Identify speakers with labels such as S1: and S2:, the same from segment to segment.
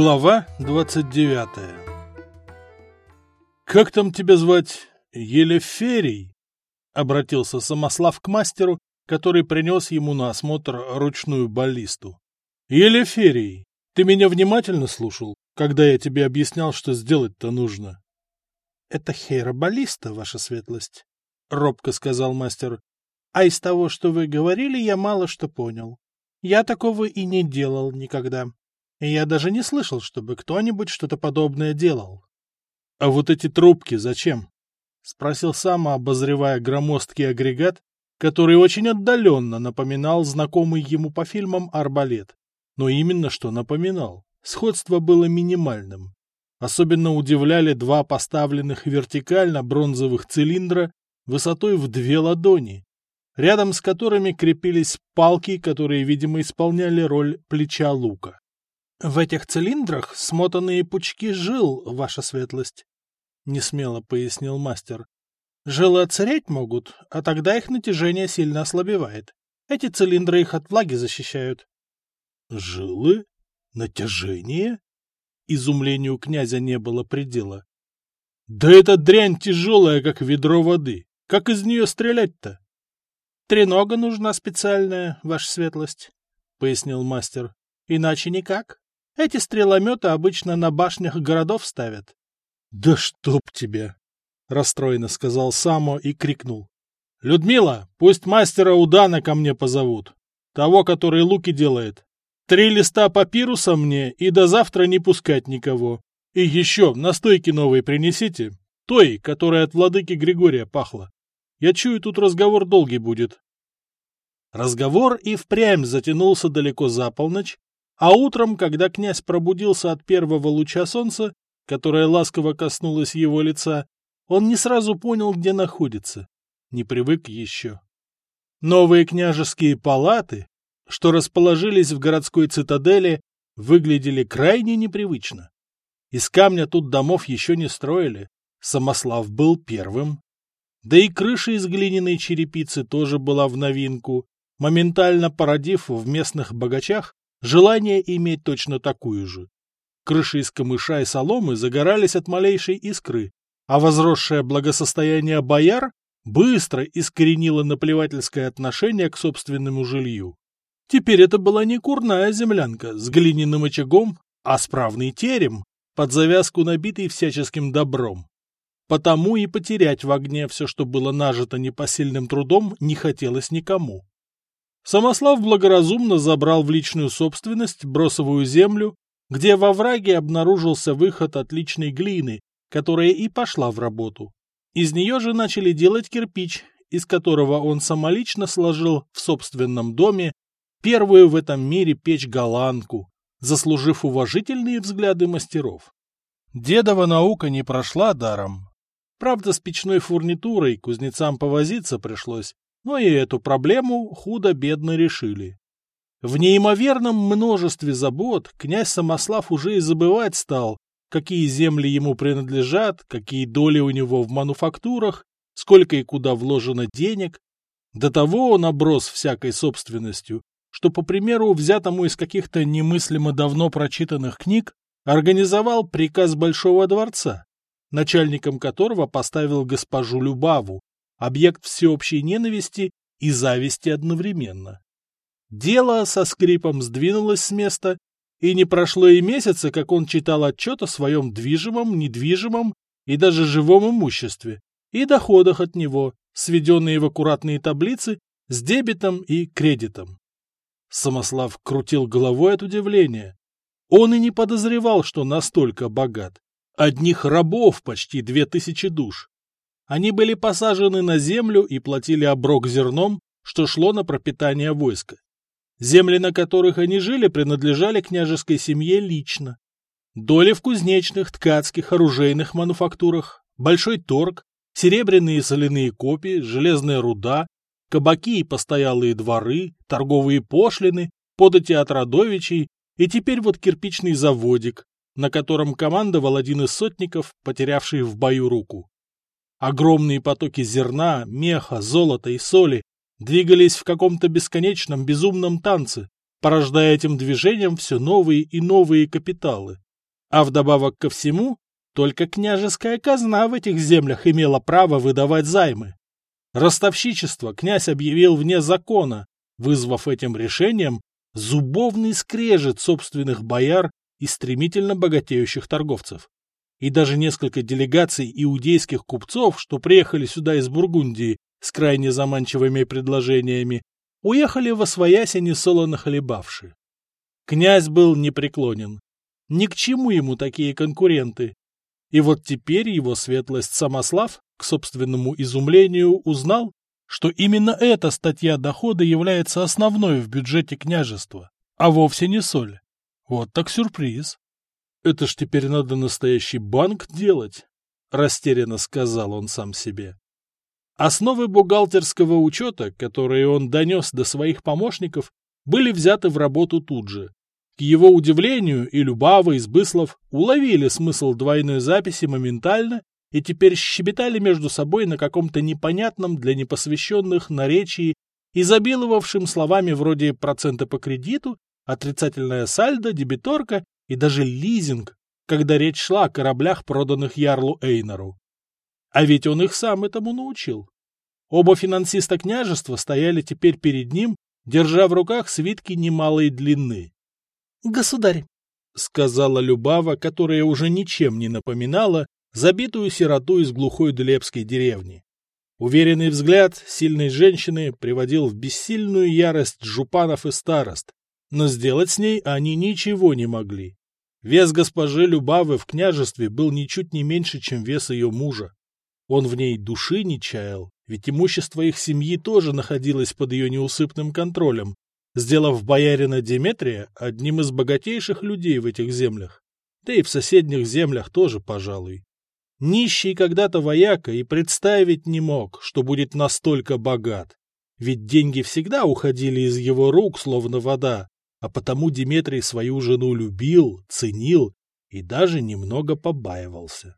S1: Глава 29 «Как там тебя звать? Елеферий?» — обратился Самослав к мастеру, который принес ему на осмотр ручную баллисту. «Елеферий, ты меня внимательно слушал, когда я тебе объяснял, что сделать-то нужно?»
S2: «Это хейробаллиста, ваша светлость», — робко сказал мастер. «А из того, что вы говорили, я мало что понял. Я такого и не делал никогда. И я даже не слышал, чтобы кто-нибудь что-то подобное делал».
S1: «А вот эти трубки зачем?» — спросил сам, обозревая громоздкий агрегат, который очень отдаленно напоминал знакомый ему по фильмам арбалет. Но именно что напоминал. Сходство было минимальным. Особенно удивляли два поставленных вертикально бронзовых цилиндра высотой в две ладони, рядом с которыми крепились палки, которые, видимо, исполняли роль плеча лука.
S2: — В этих цилиндрах смотанные пучки жил, ваша светлость, — несмело пояснил мастер. — Жилы отсыреть могут, а тогда их натяжение сильно ослабевает. Эти цилиндры их от влаги защищают.
S1: — Жилы? Натяжение? Изумлению князя не было предела. — Да эта дрянь тяжелая, как ведро воды. Как из нее стрелять-то?
S2: — Тренога нужна специальная, ваша светлость, — пояснил мастер. — Иначе никак. Эти стрелометы обычно на башнях городов ставят.
S1: — Да чтоб тебя! — расстроенно сказал Само и крикнул. — Людмила, пусть мастера Удана ко мне позовут. Того, который луки делает. Три листа папируса мне и до завтра не пускать никого. И еще настойки новые принесите. Той, которая от владыки Григория пахла. Я чую, тут разговор долгий будет. Разговор и впрямь затянулся далеко за полночь, а утром, когда князь пробудился от первого луча солнца, которое ласково коснулось его лица, он не сразу понял, где находится. Не привык еще. Новые княжеские палаты, что расположились в городской цитадели, выглядели крайне непривычно. Из камня тут домов еще не строили, Самослав был первым. Да и крыша из глиняной черепицы тоже была в новинку, моментально породив в местных богачах желание иметь точно такую же. Крыши из камыша и соломы загорались от малейшей искры, а возросшее благосостояние бояр быстро искоренило наплевательское отношение к собственному жилью. Теперь это была не курная землянка с глиняным очагом, а справный терем, под завязку набитый всяческим добром. Потому и потерять в огне все, что было нажито непосильным трудом, не хотелось никому. Самослав благоразумно забрал в личную собственность бросовую землю, где во враге обнаружился выход отличной глины, которая и пошла в работу. Из нее же начали делать кирпич, из которого он самолично сложил в собственном доме первую в этом мире печь-голландку, заслужив уважительные взгляды мастеров. Дедова наука не прошла даром. Правда, с печной фурнитурой кузнецам повозиться пришлось, но и эту проблему худо-бедно решили. В неимоверном множестве забот князь Самослав уже и забывать стал, какие земли ему принадлежат, какие доли у него в мануфактурах, сколько и куда вложено денег. До того он оброс всякой собственностью, что, по примеру, взятому из каких-то немыслимо давно прочитанных книг, организовал приказ Большого дворца, начальником которого поставил госпожу Любаву, объект всеобщей ненависти и зависти одновременно. Дело со скрипом сдвинулось с места, и не прошло и месяца, как он читал отчет о своем движимом, недвижимом и даже живом имуществе и доходах от него, сведенные в аккуратные таблицы с дебетом и кредитом. Самослав крутил головой от удивления. Он и не подозревал, что настолько богат. Одних рабов почти две тысячи душ. Они были посажены на землю и платили оброк зерном, что шло на пропитание войска. Земли, на которых они жили, принадлежали княжеской семье лично. Доли в кузнечных, ткацких, оружейных мануфактурах, большой торг, серебряные и соляные копии, железная руда, кабаки и постоялые дворы, торговые пошлины, подати от родовичей и теперь вот кирпичный заводик, на котором командовал один из сотников, потерявший в бою руку. Огромные потоки зерна, меха, золота и соли двигались в каком-то бесконечном безумном танце, порождая этим движением все новые и новые капиталы. А вдобавок ко всему, только княжеская казна в этих землях имела право выдавать займы. Ростовщичество князь объявил вне закона, вызвав этим решением зубовный скрежет собственных бояр и стремительно богатеющих торговцев. И даже несколько делегаций иудейских купцов, что приехали сюда из Бургундии с крайне заманчивыми предложениями, уехали во свояси несолоно хлебавши. Князь был непреклонен. Ни к чему ему такие конкуренты. И вот теперь его светлость Самослав, к собственному изумлению, узнал, что именно эта статья дохода является основной в бюджете княжества, а вовсе не соль. Вот так сюрприз. Это ж теперь надо настоящий банк делать, растерянно сказал он сам себе. Основы бухгалтерского учета, которые он донес до своих помощников, были взяты в работу тут же. К его удивлению, и Любава, и Сбыслов уловили смысл двойной записи моментально и теперь щебетали между собой на каком-то непонятном для непосвященных наречии, изобиловавшим словами вроде процента по кредиту, отрицательная сальдо, дебиторка и даже лизинг, когда речь шла о кораблях, проданных Ярлу Эйнору. А ведь он их сам этому научил. Оба финансиста княжества стояли теперь перед ним, держа в руках свитки немалой длины. — Государь, — сказала Любава, которая уже ничем не напоминала забитую сироту из глухой Длепской деревни. Уверенный взгляд сильной женщины приводил в бессильную ярость жупанов и старост, но сделать с ней они ничего не могли. Вес госпожи Любавы в княжестве был ничуть не меньше, чем вес ее мужа. Он в ней души не чаял, ведь имущество их семьи тоже находилось под ее неусыпным контролем, сделав боярина Деметрия одним из богатейших людей в этих землях. Да и в соседних землях тоже, пожалуй. Нищий когда-то вояка и представить не мог, что будет настолько богат. Ведь деньги всегда уходили из его рук, словно вода, а потому Диметрий свою жену любил, ценил и даже немного побаивался.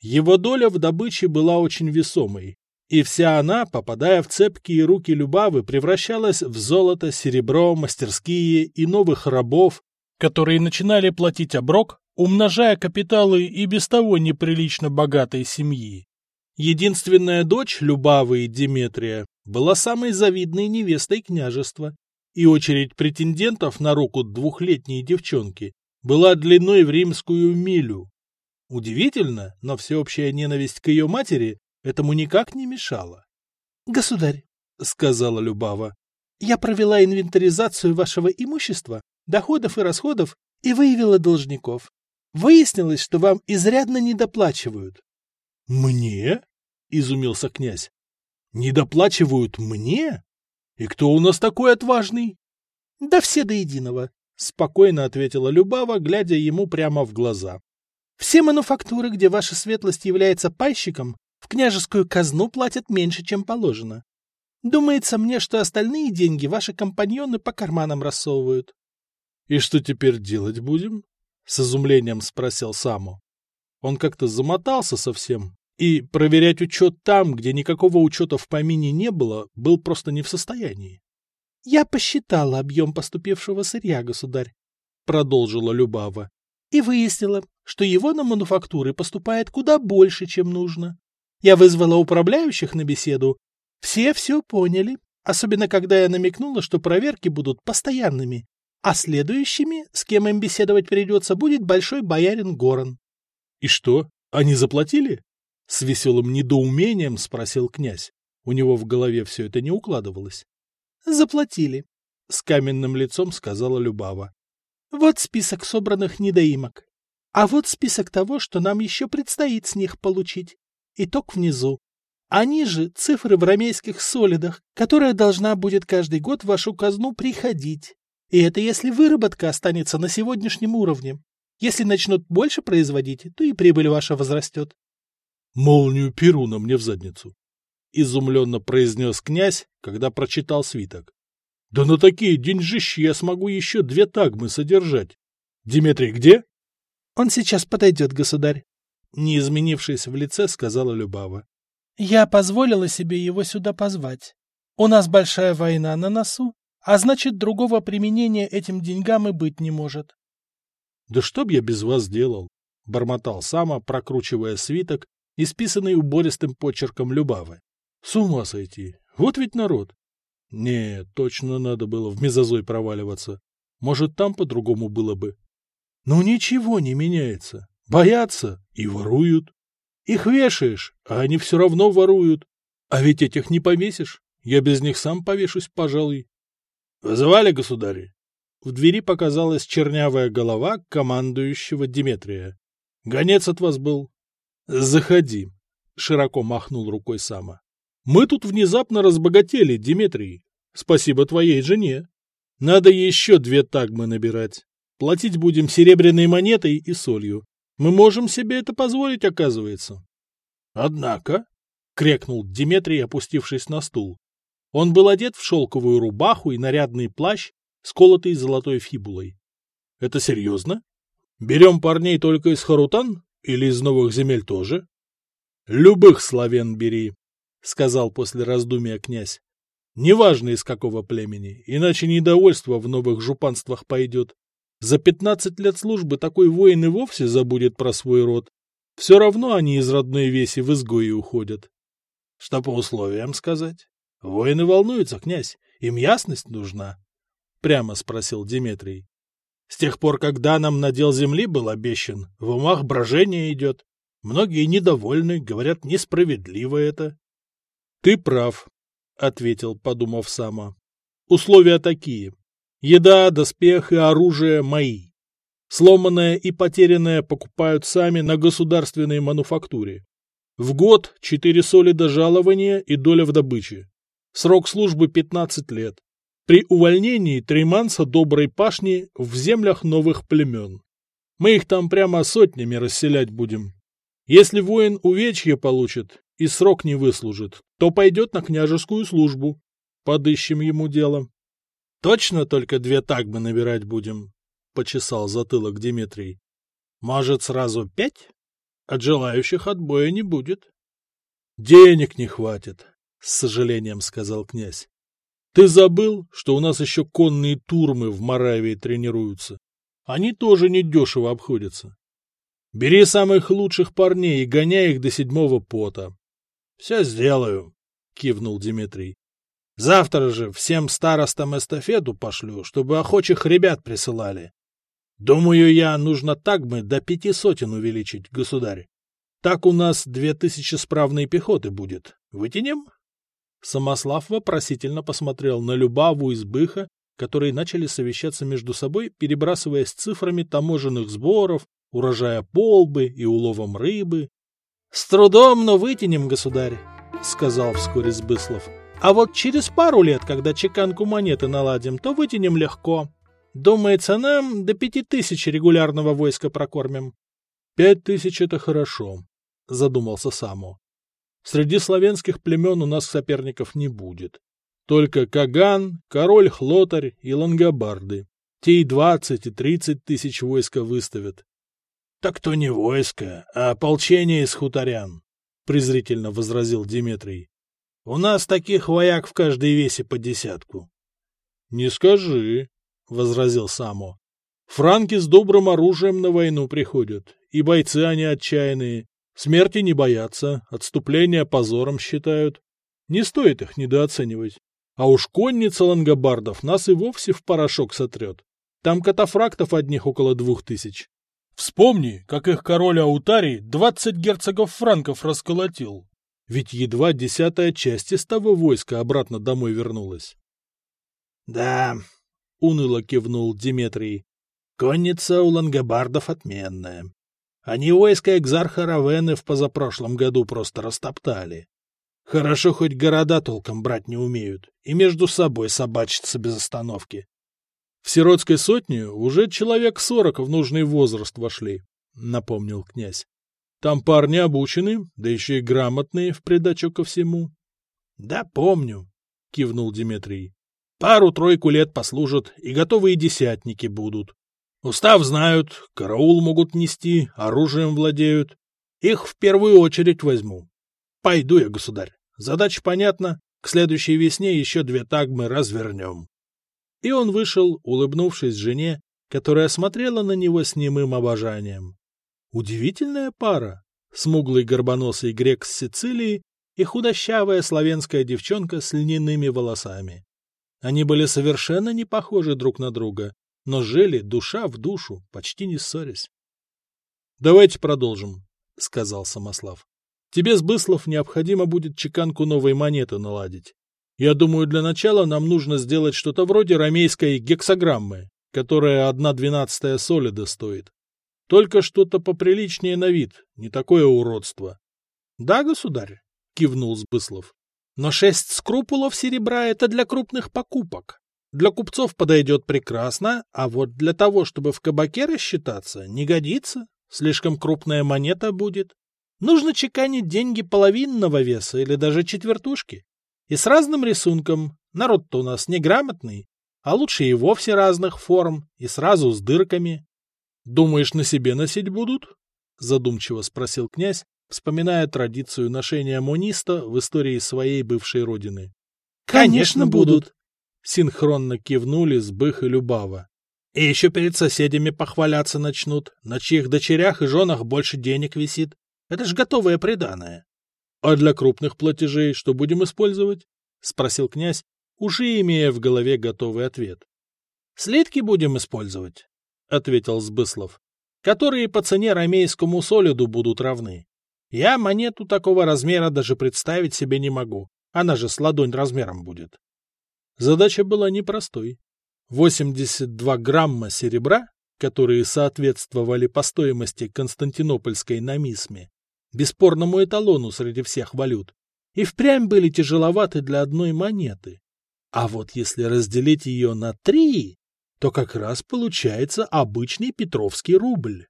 S1: Его доля в добыче была очень весомой, и вся она, попадая в цепкие руки Любавы, превращалась в золото, серебро, мастерские и новых рабов, которые начинали платить оброк, умножая капиталы и без того неприлично богатой семьи. Единственная дочь Любавы и Диметрия была самой завидной невестой княжества, и очередь претендентов на руку двухлетней девчонки была длиной в римскую милю. Удивительно, но всеобщая ненависть к ее матери этому никак не мешала. — Государь, — сказала Любава, — я провела инвентаризацию вашего имущества, доходов и расходов и выявила должников. Выяснилось, что вам изрядно недоплачивают. — Мне? — изумился князь. — Недоплачивают мне? И кто у нас такой отважный? — Да все до единого, — спокойно ответила Любава, глядя ему прямо в глаза. — Все мануфактуры, где ваша светлость является пайщиком, в княжескую казну платят меньше, чем положено. Думается мне, что остальные деньги ваши компаньоны по карманам рассовывают. — И что теперь делать будем? — с изумлением спросил Саму. Он как-то замотался совсем, и проверять учет там, где никакого учета в помине не было, был просто не в состоянии. — Я посчитала объем поступившего сырья, государь, — продолжила Любава, — и выяснила, что его на мануфактуры поступает куда больше, чем нужно. Я вызвала управляющих на беседу. Все все поняли, особенно когда я намекнула, что проверки будут постоянными, а следующими, с кем им беседовать придется, будет большой боярин Горан. — И что, они заплатили? С веселым недоумением спросил князь. У него в голове все это не укладывалось. Заплатили, с каменным лицом сказала Любава. Вот список собранных недоимок. А вот список того, что нам еще предстоит с них получить. Итог внизу. Они же цифры в рамейских солидах, которая должна будет каждый год в вашу казну приходить. И это если выработка останется на сегодняшнем уровне. Если начнут больше производить, то и прибыль ваша возрастет молнию Перуна мне в задницу. Изумленно произнес князь, когда прочитал свиток. Да на такие деньжищи я смогу еще две тагмы содержать. Диметрий где? Он сейчас подойдет, государь. Не изменившись в лице, сказала Любава. Я позволила себе его сюда позвать. У нас большая война на носу, а значит, другого применения этим деньгам и быть не может. Да что б я без вас делал? — бормотал Сама, прокручивая свиток, исписанный убористым почерком Любавы. С ума сойти! Вот ведь народ! Нет, точно надо было в мезозой проваливаться. Может, там по-другому было бы. Ну ничего не меняется. Боятся и воруют. Их вешаешь, а они все равно воруют. А ведь этих не повесишь. Я без них сам повешусь, пожалуй. — Вызывали, государь? В двери показалась чернявая голова командующего Диметрия. — Гонец от вас был. — Заходи, — широко махнул рукой Сама. — Мы тут внезапно разбогатели, Диметрий. Спасибо твоей жене. Надо еще две тагмы набирать. Платить будем серебряной монетой и солью. Мы можем себе это позволить, оказывается. — Однако, — крякнул Диметрий, опустившись на стул. Он был одет в шелковую рубаху и нарядный плащ, сколотый золотой фибулой. — Это серьезно? Берем парней только из Харутан или из новых земель тоже? — Любых славян бери, — сказал после раздумия князь. — Неважно из какого племени, иначе недовольство в новых жупанствах пойдет. За пятнадцать лет службы такой воин и вовсе забудет про свой род. Все равно они из родной веси в изгои уходят. — Что по условиям сказать? Воины волнуются, князь, им ясность нужна. — прямо спросил Диметрий. — С тех пор, когда нам надел земли был обещан, в умах брожение идет. Многие недовольны, говорят, несправедливо это. — Ты прав, — ответил, подумав сама. — Условия такие. Еда, доспех и оружие мои. Сломанное и потерянное покупают сами на государственной мануфактуре. В год четыре соли до жалования и доля в добыче. Срок службы 15 лет. При увольнении Триманса доброй пашни в землях новых племен. Мы их там прямо сотнями расселять будем. Если воин увечье получит и срок не выслужит, то пойдет на княжескую службу. Подыщем ему дело. — Точно только две тагмы набирать будем? — почесал затылок Дмитрий. — Может, сразу пять? От желающих отбоя не будет. — Денег не хватит, — с сожалением сказал князь. — Ты забыл, что у нас еще конные турмы в Моравии тренируются? Они тоже недешево обходятся. Бери самых лучших парней и гоняй их до седьмого пота. — Все сделаю, — кивнул Дмитрий. — Завтра же всем старостам эстафету пошлю, чтобы охочих ребят присылали. Думаю я, нужно так мы до пяти сотен увеличить, государь. Так у нас две тысячи справной пехоты будет. Вытянем? Самослав вопросительно посмотрел на Любаву из Быха, которые начали совещаться между собой, перебрасываясь цифрами таможенных сборов, урожая полбы и уловом рыбы. — С трудом, но вытянем, государь, — сказал вскоре Сбыслов. — А вот через пару лет, когда чеканку монеты наладим, то вытянем легко. Думается, нам до пяти тысяч регулярного войска прокормим. — Пять тысяч — это хорошо, — задумался Саму. Среди славянских племен у нас соперников не будет. Только Каган, король Хлотарь и Лангобарды. Те и двадцать, и тридцать тысяч войска выставят. — Так то не войско, а ополчение из хуторян, — презрительно возразил Дмитрий. — У нас таких вояк в каждой весе по десятку. — Не скажи, — возразил Само. — Франки с добрым оружием на войну приходят, и бойцы они отчаянные, Смерти не боятся, отступления позором считают. Не стоит их недооценивать. А уж конница лангобардов нас и вовсе в порошок сотрет. Там катафрактов одних около двух тысяч. Вспомни, как их король Аутарий двадцать герцогов франков расколотил. Ведь едва десятая часть из того войска обратно домой вернулась. — Да, — уныло кивнул Диметрий, — конница у лангобардов отменная. Они войско экзарха Равены в позапрошлом году просто растоптали. Хорошо, хоть города толком брать не умеют, и между собой собачатся без остановки. В сиротской сотне уже человек сорок в нужный возраст вошли, — напомнил князь. Там парни обучены, да еще и грамотные в придачу ко всему. — Да, помню, — кивнул Дмитрий. — Пару-тройку лет послужат, и готовые десятники будут. Устав знают, караул могут нести, оружием владеют. Их в первую очередь возьму. Пойду я, государь. Задача понятна. К следующей весне еще две тагмы развернем. И он вышел, улыбнувшись жене, которая смотрела на него с немым обожанием. Удивительная пара. Смуглый горбоносый грек с Сицилии и худощавая славянская девчонка с льняными волосами. Они были совершенно не похожи друг на друга, но жили душа в душу, почти не ссорясь. — Давайте продолжим, — сказал Самослав. — Тебе, Сбыслов, необходимо будет чеканку новой монеты наладить. Я думаю, для начала нам нужно сделать что-то вроде ромейской гексограммы, которая одна двенадцатая солида стоит. Только что-то поприличнее на вид, не такое уродство. — Да, государь, — кивнул Сбыслов. — Но шесть скрупулов серебра — это для крупных покупок. Для купцов подойдет прекрасно, а вот для того, чтобы в кабаке рассчитаться, не годится. Слишком крупная монета будет. Нужно чеканить деньги половинного веса или даже четвертушки. И с разным рисунком. Народ-то у нас неграмотный, а лучше и вовсе разных форм, и сразу с дырками. — Думаешь, на себе носить будут? — задумчиво спросил князь, вспоминая традицию ношения мониста в истории своей бывшей родины. — Конечно, будут! — синхронно кивнули Сбых и Любава. И еще перед соседями похваляться начнут, на чьих дочерях и женах больше денег висит. Это ж готовое приданое. — А для крупных платежей что будем использовать? — спросил князь, уже имея в голове готовый ответ. — Слитки будем использовать, — ответил Сбыслов, — которые по цене ромейскому солиду будут равны. Я монету такого размера даже представить себе не могу, она же с ладонь размером будет. Задача была непростой. 82 грамма серебра, которые соответствовали по стоимости константинопольской намисме, бесспорному эталону среди всех валют, и впрямь были тяжеловаты для одной монеты. А вот если разделить ее на три, то как раз получается обычный петровский рубль.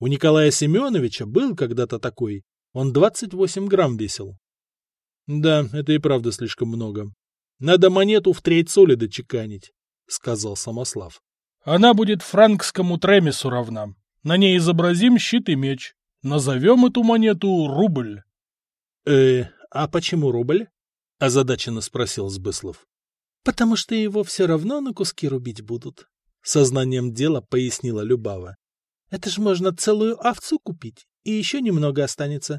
S1: У Николая Семеновича был когда-то такой, он 28 грамм весил. Да, это и правда слишком много. Надо монету в треть соли дочеканить. — сказал Самослав.
S2: — Она будет франкскому тремесу равна. На ней изобразим щит и меч. Назовем эту монету рубль.
S1: — Э, а почему рубль? — озадаченно спросил Сбыслов. — Потому что его все равно на куски рубить будут, — сознанием дела пояснила Любава. — Это ж можно целую овцу купить, и еще немного останется.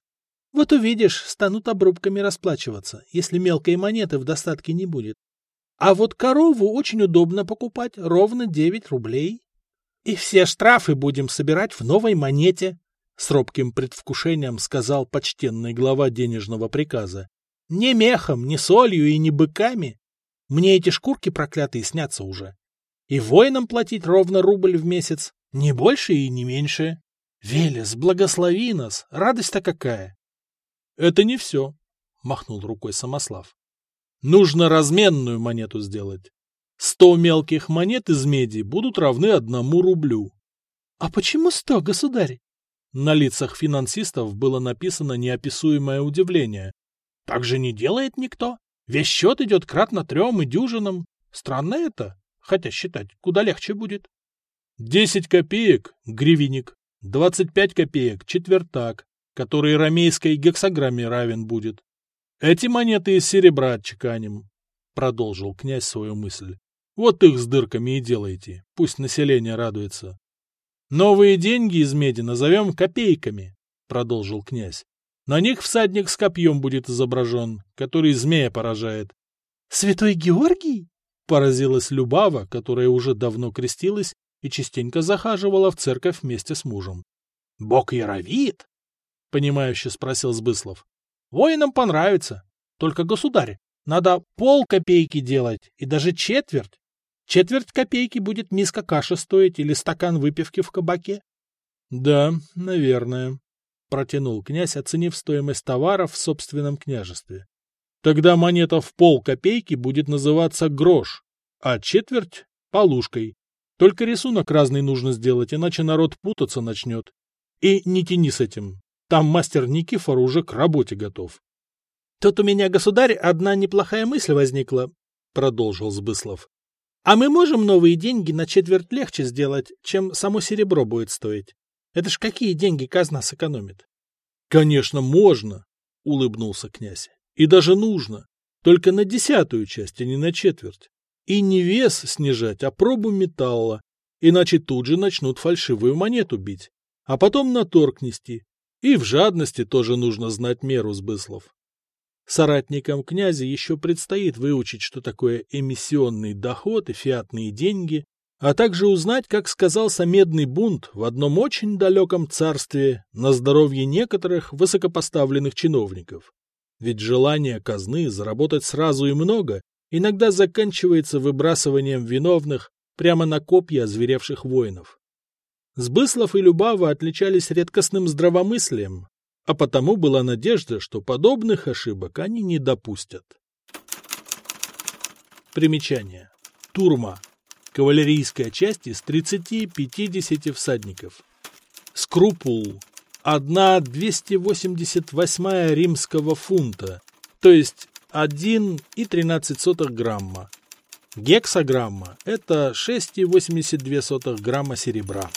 S1: Вот увидишь, станут обрубками расплачиваться, если мелкой монеты в достатке не будет. А вот корову очень удобно покупать, ровно 9 рублей. И все штрафы будем собирать в новой монете, — с робким предвкушением сказал почтенный глава денежного приказа. Не мехом, не солью и не быками. Мне эти шкурки проклятые снятся уже. И воинам платить ровно рубль в месяц, не больше и не меньше. Велес, благослови нас, радость-то какая! — Это не все, — махнул рукой Самослав. Нужно разменную монету сделать. Сто мелких монет из меди будут равны одному рублю. — А почему сто, государь? На лицах финансистов было написано неописуемое удивление. — Так же не делает никто. Весь счет идет кратно трем и дюжинам. Странно это, хотя считать куда легче будет. Десять копеек — гривенник, двадцать пять копеек — четвертак, который ромейской гексограмме равен будет. Эти монеты из серебра отчеканим, — продолжил князь свою мысль. Вот их с дырками и делайте, пусть население радуется. Новые деньги из меди назовем копейками, — продолжил князь. На них всадник с копьем будет изображен, который змея поражает. — Святой Георгий? — поразилась Любава, которая уже давно крестилась и частенько захаживала в церковь вместе с мужем. — Бог Яровит? — понимающе спросил Сбыслов. Воинам понравится. Только, государь, надо пол копейки делать и даже четверть. Четверть копейки будет миска каши стоить или стакан выпивки в кабаке. — Да, наверное, — протянул князь, оценив стоимость товаров в собственном княжестве. — Тогда монета в пол копейки будет называться грош, а четверть — полушкой. Только рисунок разный нужно сделать, иначе народ путаться начнет. И не тяни с этим, там мастер Никифор уже к работе готов. — Тут у меня, государь, одна неплохая мысль возникла, — продолжил Сбыслов. — А мы можем новые деньги на четверть легче сделать, чем само серебро будет стоить? Это ж какие деньги казна сэкономит? — Конечно, можно, — улыбнулся князь. — И даже нужно. Только на десятую часть, а не на четверть. И не вес снижать, а пробу металла. иначе тут же начнут фальшивую монету бить, а потом на торг нести. И в жадности тоже нужно знать меру сбыслов. Соратникам князя еще предстоит выучить, что такое эмиссионный доход и фиатные деньги, а также узнать, как сказался медный бунт в одном очень далеком царстве на здоровье некоторых высокопоставленных чиновников. Ведь желание казны заработать сразу и много иногда заканчивается выбрасыванием виновных прямо на копья озверевших воинов. Сбыслов и Любава отличались редкостным здравомыслием, а потому была надежда, что подобных ошибок они не допустят. Примечание. Турма кавалерийская часть из 30-50 всадников. Скрупул – одна 288 римского фунта, то есть 1,13 грамма. Гексограмма – это 6,82 грамма серебра.